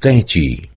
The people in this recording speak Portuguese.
crente.